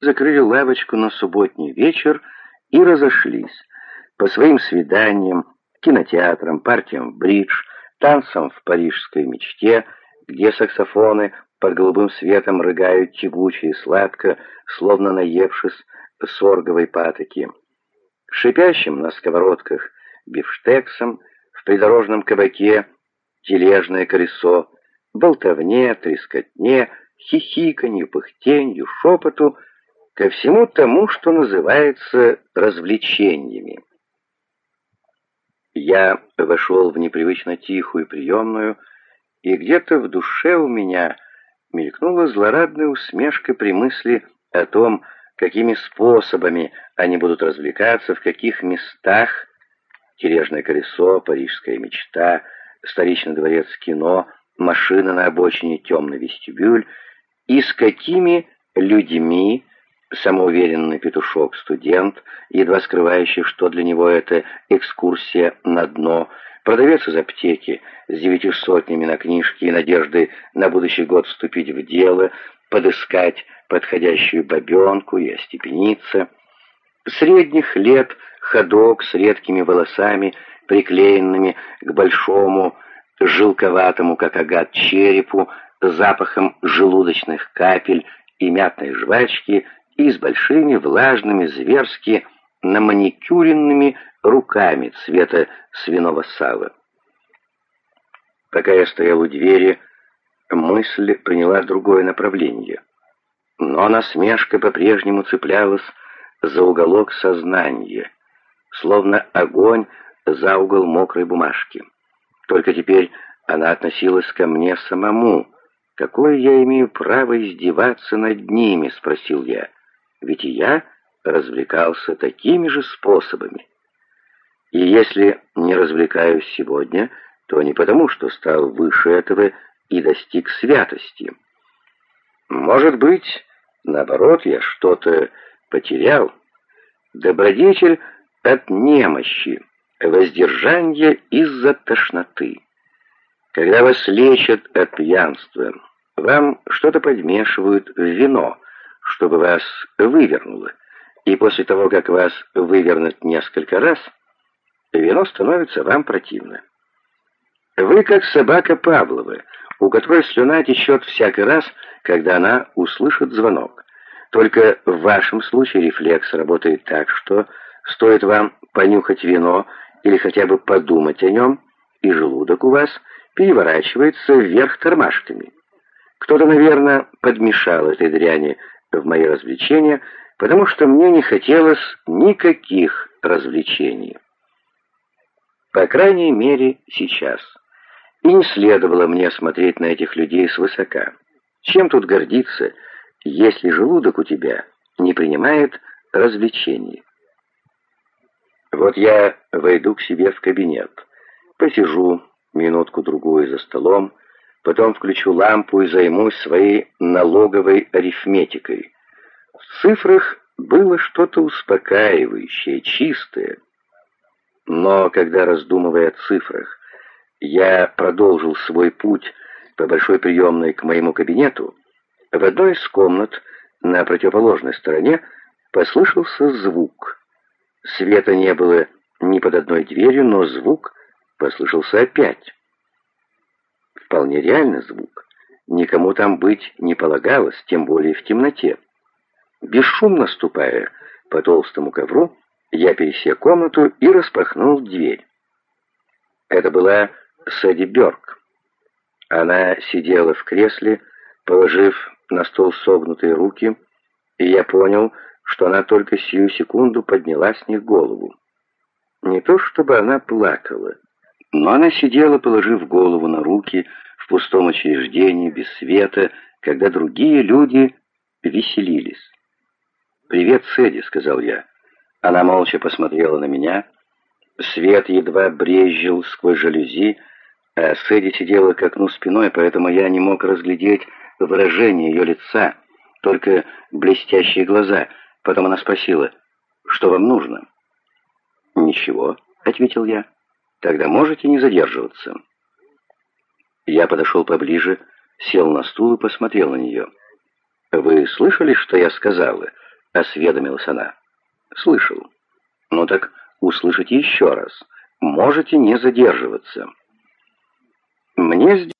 закрыли лавочку на субботний вечер и разошлись по своим свиданиям, кинотеатрам, партиям в бридж, танцам в парижской мечте, где саксофоны под голубым светом рыгают тягуче и сладко, словно наевшись сорговой патоки. Шипящим на сковородках бифштексом, в придорожном кабаке тележное колесо, болтовне, трескотне, хихиканью, пыхтенью, шепоту, ко всему тому, что называется развлечениями. Я вошел в непривычно тихую приемную, и где-то в душе у меня мелькнула злорадная усмешка при мысли о том, какими способами они будут развлекаться, в каких местах, тележное колесо, парижская мечта, столичный дворец кино, машина на обочине, темный вестибюль, и с какими людьми самоуверенный петушок-студент, едва скрывающий, что для него это экскурсия на дно, продавец из аптеки с девятью сотнями на книжке и надежды на будущий год вступить в дело, подыскать подходящую бабенку и остепениться. Средних лет ходок с редкими волосами, приклеенными к большому, жилковатому, как агат, черепу, запахом желудочных капель и мятной жвачки и с большими влажными, зверски наманикюренными руками цвета свиного сала. Пока я стоял у двери, мысль приняла другое направление. Но насмешка по-прежнему цеплялась за уголок сознания, словно огонь за угол мокрой бумажки. Только теперь она относилась ко мне самому. «Какое я имею право издеваться над ними?» — спросил я. «Ведь и я развлекался такими же способами. И если не развлекаюсь сегодня, то не потому, что стал выше этого и достиг святости. Может быть, наоборот, я что-то потерял. Добродетель от немощи, воздержание из-за тошноты. Когда вас лечат от пьянства, вам что-то подмешивают в вино, чтобы вас вывернуло. И после того, как вас вывернут несколько раз, вино становится вам противно. Вы как собака Павлова, у которой слюна течет всякий раз, когда она услышит звонок. Только в вашем случае рефлекс работает так, что стоит вам понюхать вино или хотя бы подумать о нем, и желудок у вас переворачивается вверх тормашками. Кто-то, наверное, подмешал этой дряни в мои развлечения, потому что мне не хотелось никаких развлечений. По крайней мере, сейчас. И не следовало мне смотреть на этих людей свысока. Чем тут гордиться, если желудок у тебя не принимает развлечений? Вот я войду к себе в кабинет, посижу минутку-другую за столом, потом включу лампу и займусь своей налоговой арифметикой. В цифрах было что-то успокаивающее, чистое. Но когда, раздумывая о цифрах, я продолжил свой путь по большой приемной к моему кабинету. В одной из комнат на противоположной стороне послышался звук. Света не было ни под одной дверью, но звук послышался опять. Вполне реальный звук. Никому там быть не полагалось, тем более в темноте. Бесшумно ступая по толстому ковру, я пересек комнату и распахнул дверь. Это была Сэдди Бёрк. Она сидела в кресле, положив на стол согнутые руки, и я понял, что она только сию секунду подняла с них голову. Не то чтобы она плакала, но она сидела, положив голову на руки, в пустом учреждении, без света, когда другие люди веселились. «Привет, Сэдди», — сказал я. Она молча посмотрела на меня. Свет едва брезжил сквозь жалюзи, а Сэдди сидела к окну спиной, поэтому я не мог разглядеть выражение ее лица, только блестящие глаза. Потом она спросила, «Что вам нужно?» «Ничего», — ответил я. «Тогда можете не задерживаться». Я подошел поближе, сел на стул и посмотрел на нее. «Вы слышали, что я сказала?» — осведомилась она. «Слышал». «Ну так услышите еще раз. Можете не задерживаться». «Мне здесь...»